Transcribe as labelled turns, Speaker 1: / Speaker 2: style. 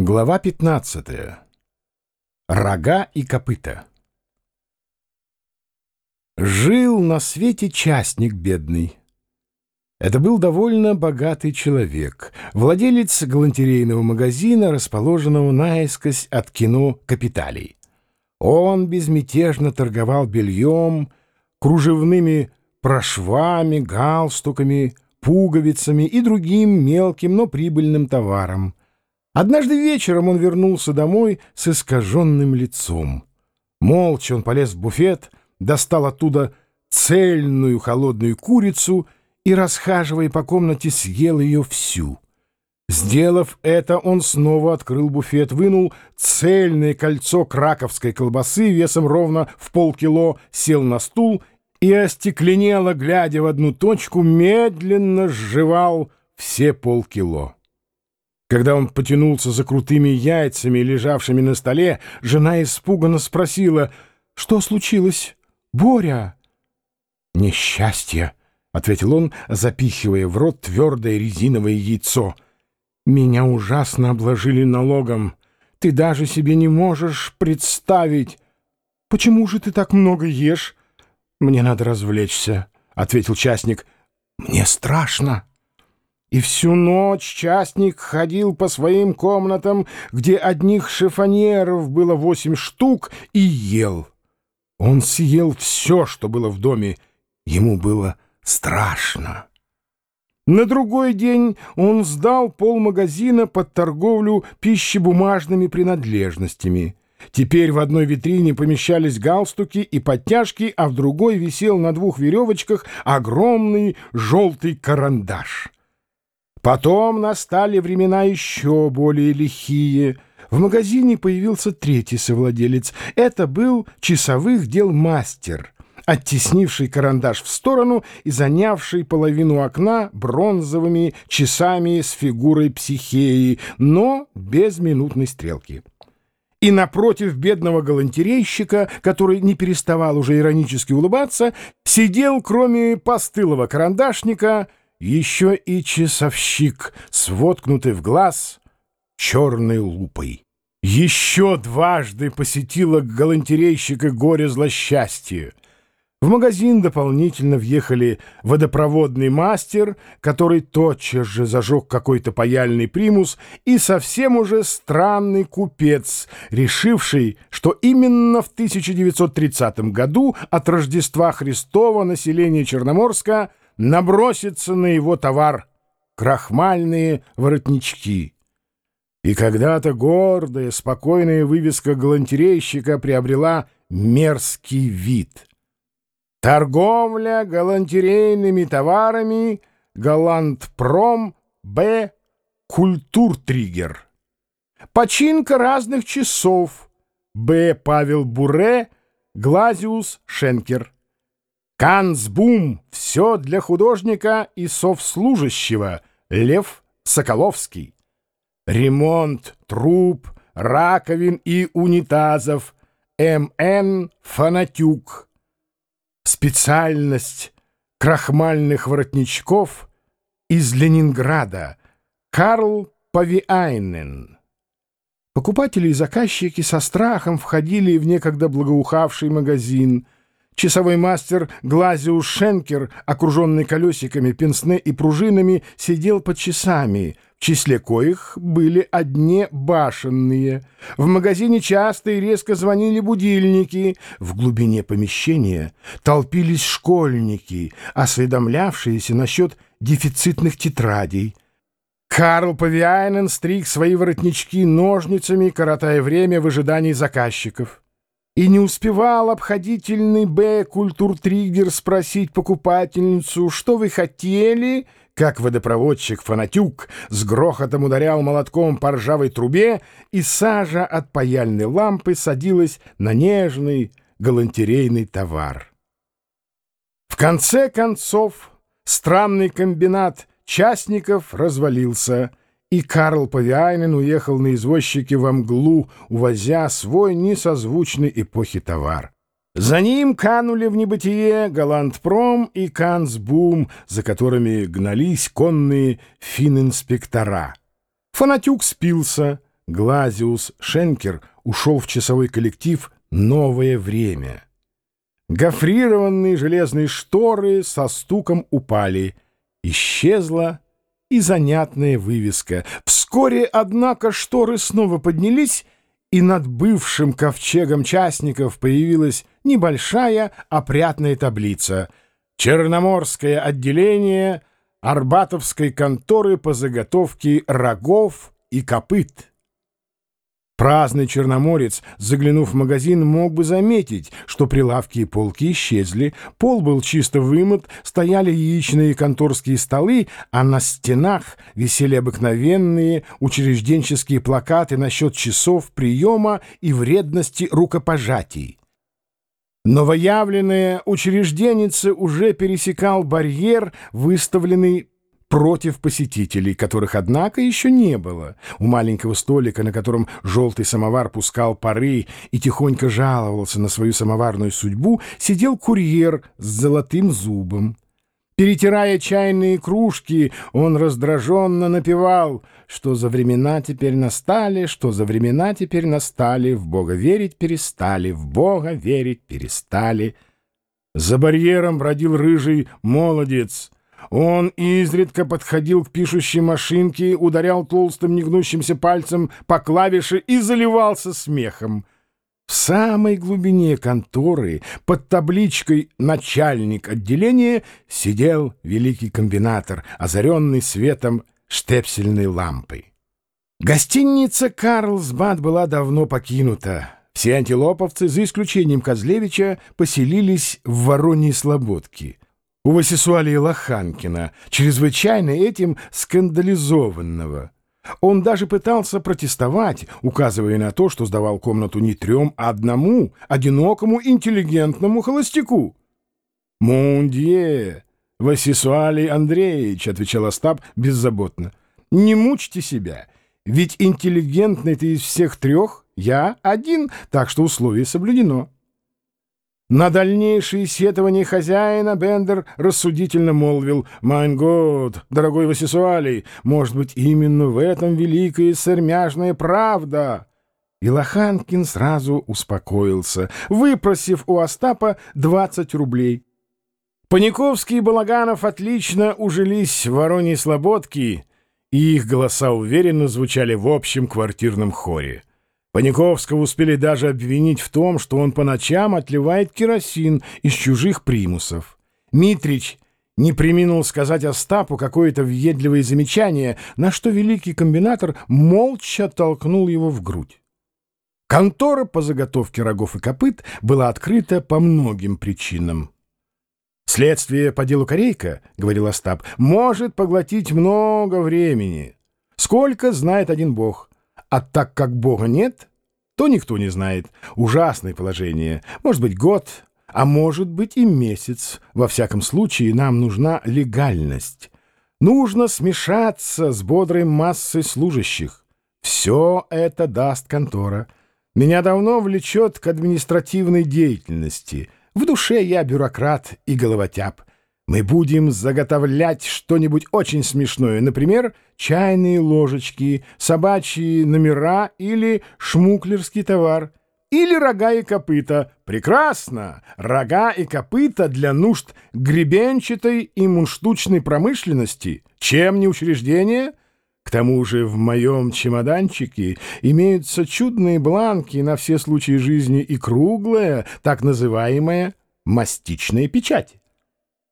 Speaker 1: Глава 15. Рога и копыта. Жил на свете частник бедный. Это был довольно богатый человек, владелец галантерейного магазина, расположенного наискось от кино «Капиталий». Он безмятежно торговал бельем, кружевными прошвами, галстуками, пуговицами и другим мелким, но прибыльным товаром. Однажды вечером он вернулся домой с искаженным лицом. Молча он полез в буфет, достал оттуда цельную холодную курицу и, расхаживая по комнате, съел ее всю. Сделав это, он снова открыл буфет, вынул цельное кольцо краковской колбасы весом ровно в полкило, сел на стул и, остекленело, глядя в одну точку, медленно сживал все полкило. Когда он потянулся за крутыми яйцами, лежавшими на столе, жена испуганно спросила, «Что случилось? Боря?» «Несчастье», — ответил он, запихивая в рот твердое резиновое яйцо. «Меня ужасно обложили налогом. Ты даже себе не можешь представить. Почему же ты так много ешь?» «Мне надо развлечься», — ответил частник. «Мне страшно». И всю ночь частник ходил по своим комнатам, где одних шифонеров было восемь штук, и ел. Он съел все, что было в доме. Ему было страшно. На другой день он сдал полмагазина под торговлю пищебумажными принадлежностями. Теперь в одной витрине помещались галстуки и подтяжки, а в другой висел на двух веревочках огромный желтый карандаш. Потом настали времена еще более лихие. В магазине появился третий совладелец. Это был часовых дел мастер, оттеснивший карандаш в сторону и занявший половину окна бронзовыми часами с фигурой психеи, но без минутной стрелки. И напротив бедного галантерейщика, который не переставал уже иронически улыбаться, сидел, кроме постылого карандашника, еще и часовщик с в глаз черной лупой. Еще дважды посетила галантерейщика горе злосчастье. В магазин дополнительно въехали водопроводный мастер, который тотчас же зажег какой-то паяльный примус, и совсем уже странный купец, решивший, что именно в 1930 году от Рождества Христова население Черноморска — набросится на его товар — крахмальные воротнички. И когда-то гордая, спокойная вывеска галантерейщика приобрела мерзкий вид. Торговля галантерейными товарами Галантпром Б. Культуртриггер. Починка разных часов Б. Павел Буре, Глазиус Шенкер. Канцбум — все для художника и совслужащего. Лев Соколовский. Ремонт труб, раковин и унитазов. М.Н. Фанатюк. Специальность крахмальных воротничков из Ленинграда. Карл Павиайнен. Покупатели и заказчики со страхом входили в некогда благоухавший магазин — Часовой мастер Глазиус Шенкер, окруженный колесиками, пенсне и пружинами, сидел под часами, в числе коих были одни башенные. В магазине часто и резко звонили будильники. В глубине помещения толпились школьники, осведомлявшиеся насчет дефицитных тетрадей. Карл Павиайнен стриг свои воротнички ножницами, коротая время в ожидании заказчиков и не успевал обходительный Б. Культуртриггер спросить покупательницу, что вы хотели, как водопроводчик Фанатюк с грохотом ударял молотком по ржавой трубе, и сажа от паяльной лампы садилась на нежный галантерейный товар. В конце концов, странный комбинат частников развалился — и Карл Павиайнен уехал на извозчике во мглу, увозя свой несозвучный эпохи товар. За ним канули в небытие Галантпром и Канцбум, за которыми гнались конные фининспектора. Фанатюк спился, Глазиус Шенкер ушел в часовой коллектив «Новое время». Гофрированные железные шторы со стуком упали. Исчезла и занятная вывеска. Вскоре, однако, шторы снова поднялись, и над бывшим ковчегом частников появилась небольшая опрятная таблица «Черноморское отделение Арбатовской конторы по заготовке рогов и копыт». Праздный черноморец, заглянув в магазин, мог бы заметить, что прилавки и полки исчезли, пол был чисто вымыт, стояли яичные конторские столы, а на стенах висели обыкновенные учрежденческие плакаты насчет часов приема и вредности рукопожатий. Новоявленная учрежденница уже пересекал барьер, выставленный против посетителей, которых, однако, еще не было. У маленького столика, на котором желтый самовар пускал пары и тихонько жаловался на свою самоварную судьбу, сидел курьер с золотым зубом. Перетирая чайные кружки, он раздраженно напевал, что за времена теперь настали, что за времена теперь настали, в Бога верить перестали, в Бога верить перестали. За барьером бродил рыжий молодец — он изредка подходил к пишущей машинке, ударял толстым негнущимся пальцем по клавише и заливался смехом. В самой глубине конторы, под табличкой «Начальник отделения», сидел великий комбинатор, озаренный светом штепсельной лампы. Гостиница «Карлсбад» была давно покинута. Все антилоповцы, за исключением Козлевича, поселились в Вороньей Слободке — у Васисуалии Лоханкина, чрезвычайно этим скандализованного. Он даже пытался протестовать, указывая на то, что сдавал комнату не трем, а одному, одинокому интеллигентному холостяку. «Мундье, Васисуалий Андреевич», — отвечал Остап беззаботно, — «не мучьте себя, ведь интеллигентный-то из всех трех я один, так что условие соблюдено». На дальнейшие сетования хозяина Бендер рассудительно молвил «Майн год, дорогой Васисуалий, может быть, именно в этом великая сырмяжная правда?» И Лоханкин сразу успокоился, выпросив у Остапа 20 рублей. Паниковский и Балаганов отлично ужились в Вороньей Слободке, и их голоса уверенно звучали в общем квартирном хоре. Паниковского успели даже обвинить в том, что он по ночам отливает керосин из чужих примусов. Митрич не приминул сказать Остапу какое-то въедливое замечание, на что великий комбинатор молча толкнул его в грудь. Контора по заготовке рогов и копыт была открыта по многим причинам. «Следствие по делу Корейка, — говорил Остап, — может поглотить много времени. Сколько знает один бог. А так как Бога нет, то никто не знает. Ужасное положение. Может быть, год, а может быть и месяц. Во всяком случае, нам нужна легальность. Нужно смешаться с бодрой массой служащих. Все это даст контора. Меня давно влечет к административной деятельности. В душе я бюрократ и головотяп. Мы будем заготовлять что-нибудь очень смешное, например, чайные ложечки, собачьи номера или шмуклерский товар, или рога и копыта. Прекрасно! Рога и копыта для нужд гребенчатой и мунштучной промышленности. Чем не учреждение? К тому же в моем чемоданчике имеются чудные бланки на все случаи жизни и круглая, так называемая мастичная печать.